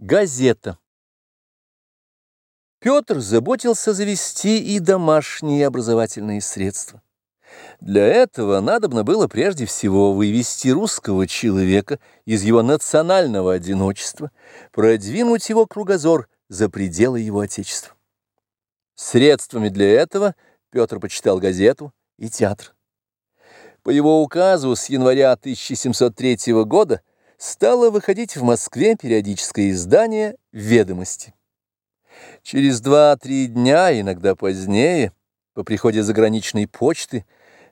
Газета. Петр заботился завести и домашние образовательные средства. Для этого надобно было прежде всего вывести русского человека из его национального одиночества, продвинуть его кругозор за пределы его отечества. Средствами для этого Петр почитал газету и театр. По его указу с января 1703 года стало выходить в Москве периодическое издание «Ведомости». Через два-три дня, иногда позднее, по приходе заграничной почты,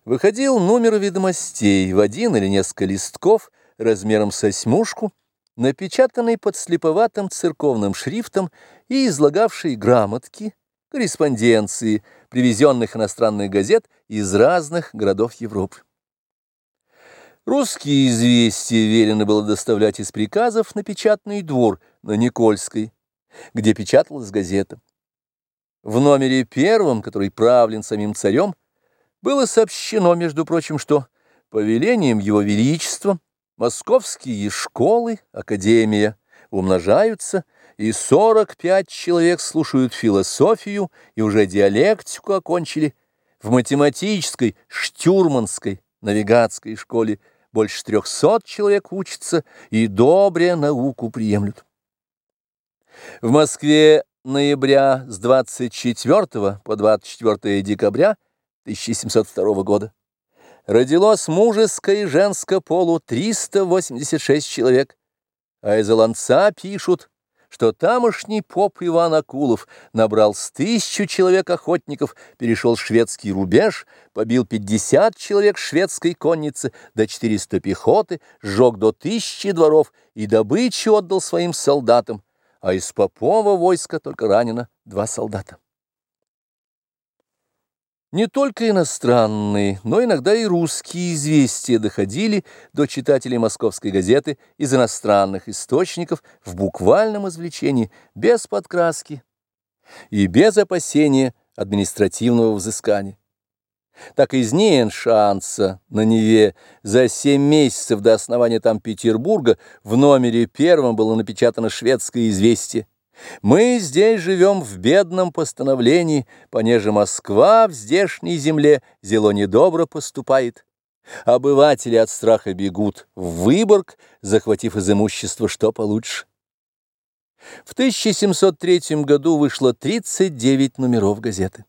выходил номер ведомостей в один или несколько листков размером с осьмушку, напечатанный под слеповатым церковным шрифтом и излагавший грамотки, корреспонденции, привезенных иностранных газет из разных городов Европы. Русские известия велено было доставлять из приказов на печатный двор на Никольской, где печаталась газета. В номере первом, который правлен самим царем, было сообщено, между прочим, что по велениям его величества московские школы, академия умножаются, и 45 человек слушают философию и уже диалектику окончили в математической, штюрманской, навигатской школе больше трехсот человек учатся и добре науку приемлют. В Москве ноября с 24 по 24 декабря 1702 года родилось мужеско и женско полу 386 человек, а из Оланца пишут что тамошний поп Иван Акулов набрал с тысячу человек охотников, перешел шведский рубеж, побил 50 человек шведской конницы до 400 пехоты, сжег до тысячи дворов и добычу отдал своим солдатам, а из попова войска только ранено два солдата. Не только иностранные, но иногда и русские известия доходили до читателей московской газеты из иностранных источников в буквальном извлечении, без подкраски и без опасения административного взыскания. Так из Нейншанса на Неве за семь месяцев до основания там Петербурга в номере первом было напечатано шведское известие, мы здесь живем в бедном постановлении, понеже Москва в здешней земле зело недобро поступает. Обыватели от страха бегут в Выборг, захватив из имущества что получше. В 1703 году вышло 39 номеров газеты.